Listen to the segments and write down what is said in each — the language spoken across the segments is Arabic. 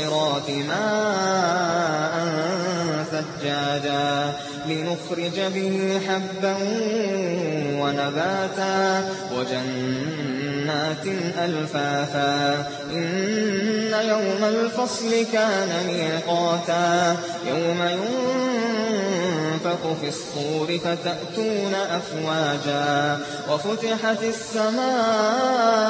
الْمُعْصِرَاتِ مَاءً ثَجَّاجًا لِّنُخْرِجَ بِهِ حَبًّا وَنَبَاتًا وَجَنَّاتٍ أَلْفَافًا إِنَّ يَوْمَ الْفَصْلِ كَانَ مِيقَاتًا يَوْمَ يُنفَخُ فِي الصُّورِ فَتَأْتُونَ أَفْوَاجًا وَفُتِحَتِ السَّمَاءُ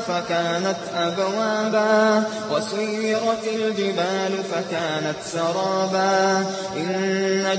فَكَانَتْ أَبْوَابًا وَسُيِّرَتِ الْجِبَالُ فَكَانَتْ سَرَابًا إِنَّ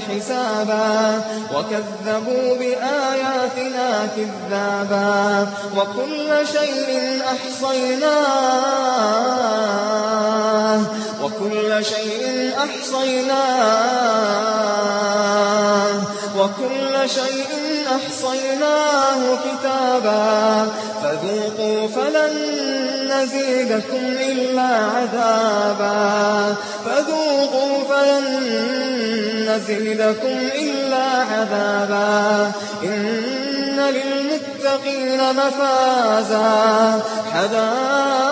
حِسَابًا وَكَذَّبُوا بِآيَاتِنَا كِذَّابًا وَكُلَّ شَيْءٍ أَحْصَيْنَاهُ وَكُلَّ شَيْءٍ أَحْصَيْنَاهُ. وَكُلَّ شَيْءٍ أَحْصَيْنَاهُ كِتَابًا. فَذُوقُوا فَلَن نَّزِيدَكُمْ إِلَّا عَذَابًا. فَذُوقُوا فَلَن نَّزِيدَكُمْ إِلَّا عَذَابًا. إِنَّ لِلْمُتَّقِينَ مَفَازًا. حَدَائِقَ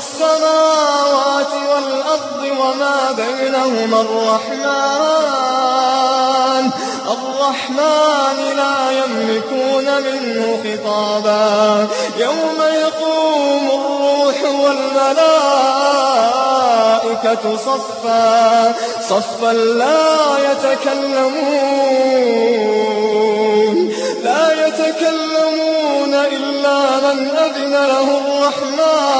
السَّمَاوَاتِ وَالْأَرْضِ وَمَا بَيْنَهُمَا الرَّحْمَٰنُ. الرَّحْمَٰنِ لَا يَمْلِكُونَ مِنْهُ خِطَابًا. يَوْمَ يَقُومُ الرُّوحُ وَالْمَلَائِكَةُ صَفًّا. صَفًّا لَّا يَتَكَلَّمُونَ. إِلَّا مَنْ أَذِنَ لَهُ الرَّحْمَٰنُ. لَا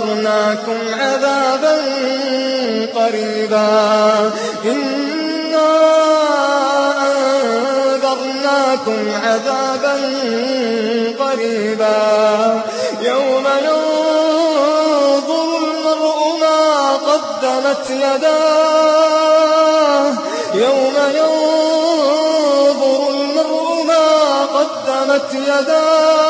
أَنذَرْنَاكُمْ عَذَابًا قَرِيبًا إِنَّا أَنذَرْنَاكُمْ عَذَابًا قَرِيبًا يَوْمَ يَنظُرُ الْمَرْءُ مَا قَدَّمَتْ يَدَاهُ يَوْمَ يَنظُرُ الْمَرْءُ مَا قَدَّمَتْ يَدَاهُ